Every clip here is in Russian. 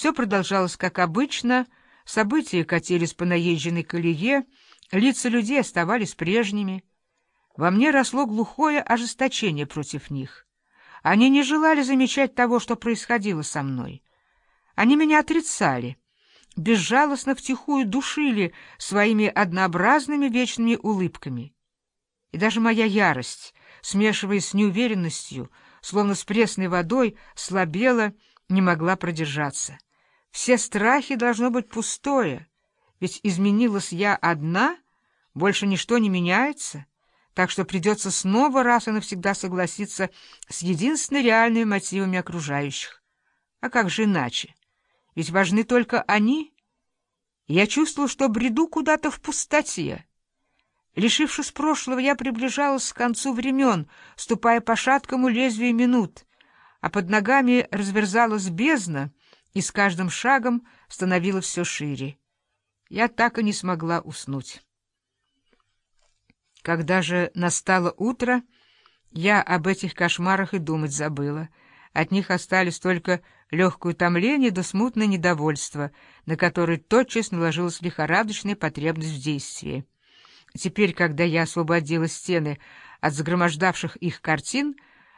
Все продолжалось как обычно, события катились по наезженной колее, лица людей оставались прежними. Во мне росло глухое ожесточение против них. Они не желали замечать того, что происходило со мной. Они меня отрицали, безжалостно втихую душили своими однообразными вечными улыбками. И даже моя ярость, смешиваясь с неуверенностью, словно с пресной водой, слабела, не могла продержаться. Все страхи должно быть пустое, ведь изменилась я одна, больше ничто не меняется, так что придется снова раз и навсегда согласиться с единственными реальными мотивами окружающих. А как же иначе? Ведь важны только они. Я чувствовал, что бреду куда-то в пустоте. Лишившись прошлого, я приближалась к концу времен, ступая по шаткому лезвию минут, а под ногами разверзалась бездна, и с каждым шагом становилась все шире. Я так и не смогла уснуть. Когда же настало утро, я об этих кошмарах и думать забыла. От них остались только легкое утомление да смутное недовольство, на которое тотчас наложилась лихорадочная потребность в действии. Теперь, когда я освободила стены от загромождавших их картин,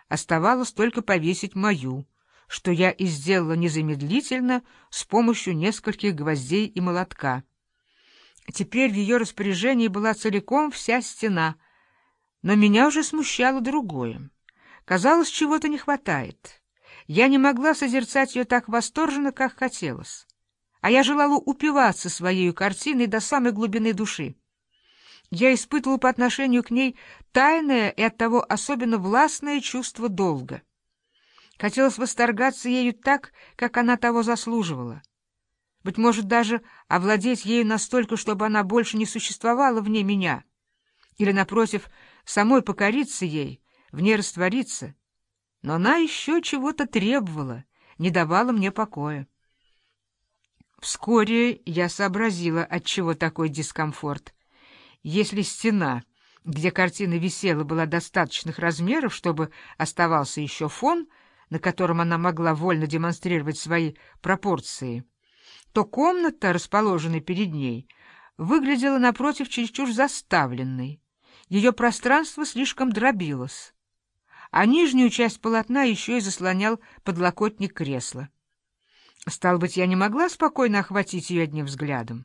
оставалось только повесить мою, что я и сделала незамедлительно с помощью нескольких гвоздей и молотка. Теперь в ее распоряжении была целиком вся стена, но меня уже смущало другое. Казалось, чего-то не хватает. Я не могла созерцать ее так восторженно, как хотелось. А я желала упиваться своей картиной до самой глубины души. Я испытывала по отношению к ней тайное и оттого особенно властное чувство долга. Хотелось восторгаться ею так, как она того заслуживала. Быть может, даже овладеть ею настолько, чтобы она больше не существовала вне меня. Или, напротив, самой покориться ей, в ней раствориться. Но она еще чего-то требовала, не давала мне покоя. Вскоре я сообразила, от чего такой дискомфорт. Если стена, где картина висела, была достаточных размеров, чтобы оставался еще фон, на котором она могла вольно демонстрировать свои пропорции, то комната, расположенная перед ней, выглядела напротив чересчур заставленной. Ее пространство слишком дробилось, а нижнюю часть полотна еще и заслонял подлокотник кресла. Стало быть, я не могла спокойно охватить ее одним взглядом.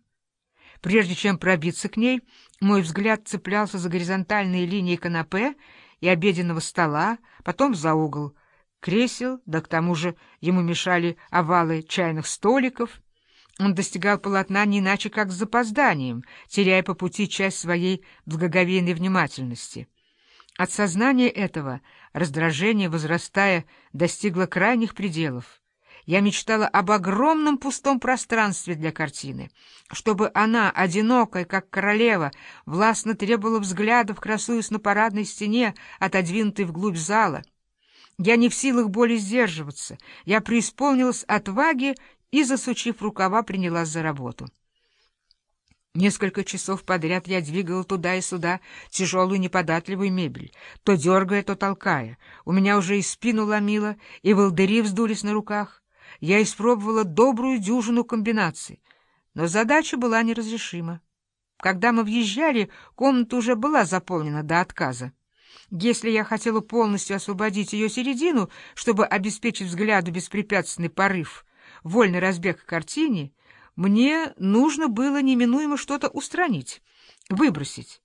Прежде чем пробиться к ней, мой взгляд цеплялся за горизонтальные линии канапе и обеденного стола, потом за угол кресел, да к тому же ему мешали овалы чайных столиков — он достигал полотна не иначе, как с запозданием, теряя по пути часть своей благоговейной внимательности. От сознания этого раздражение, возрастая, достигло крайних пределов. Я мечтала об огромном пустом пространстве для картины, чтобы она, одинокая, как королева, властно требовала взглядов, красуясь на парадной стене, отодвинутой вглубь зала. Я не в силах более сдерживаться, я преисполнилась отваги и, засучив рукава, принялась за работу. Несколько часов подряд я двигала туда и сюда тяжелую неподатливую мебель, то дергая, то толкая. У меня уже и спину ломило, и волдыри вздулись на руках. Я испробовала добрую дюжину комбинаций, но задача была неразрешима. Когда мы въезжали, комната уже была заполнена до отказа. Если я хотела полностью освободить ее середину, чтобы обеспечить взгляду беспрепятственный порыв, вольный разбег к картине, мне нужно было неминуемо что-то устранить, выбросить.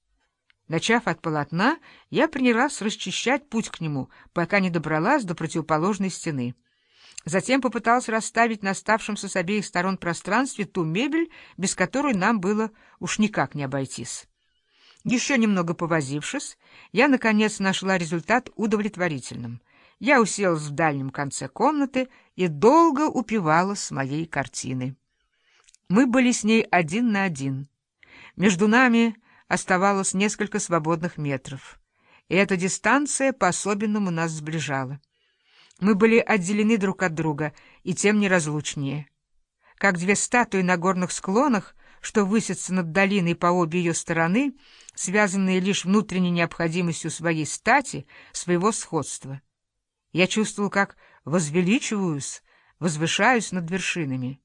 Начав от полотна, я принялась расчищать путь к нему, пока не добралась до противоположной стены. Затем попыталась расставить на оставшемся с обеих сторон пространстве ту мебель, без которой нам было уж никак не обойтись. Еще немного повозившись, я, наконец, нашла результат удовлетворительным — я уселась в дальнем конце комнаты и долго упивалась моей картины. Мы были с ней один на один. Между нами оставалось несколько свободных метров, и эта дистанция по-особенному нас сближала. Мы были отделены друг от друга и тем неразлучнее. Как две статуи на горных склонах, что высятся над долиной по обе ее стороны, связанные лишь внутренней необходимостью своей стати, своего сходства. Я чувствовал, как возвеличиваюсь, возвышаюсь над вершинами.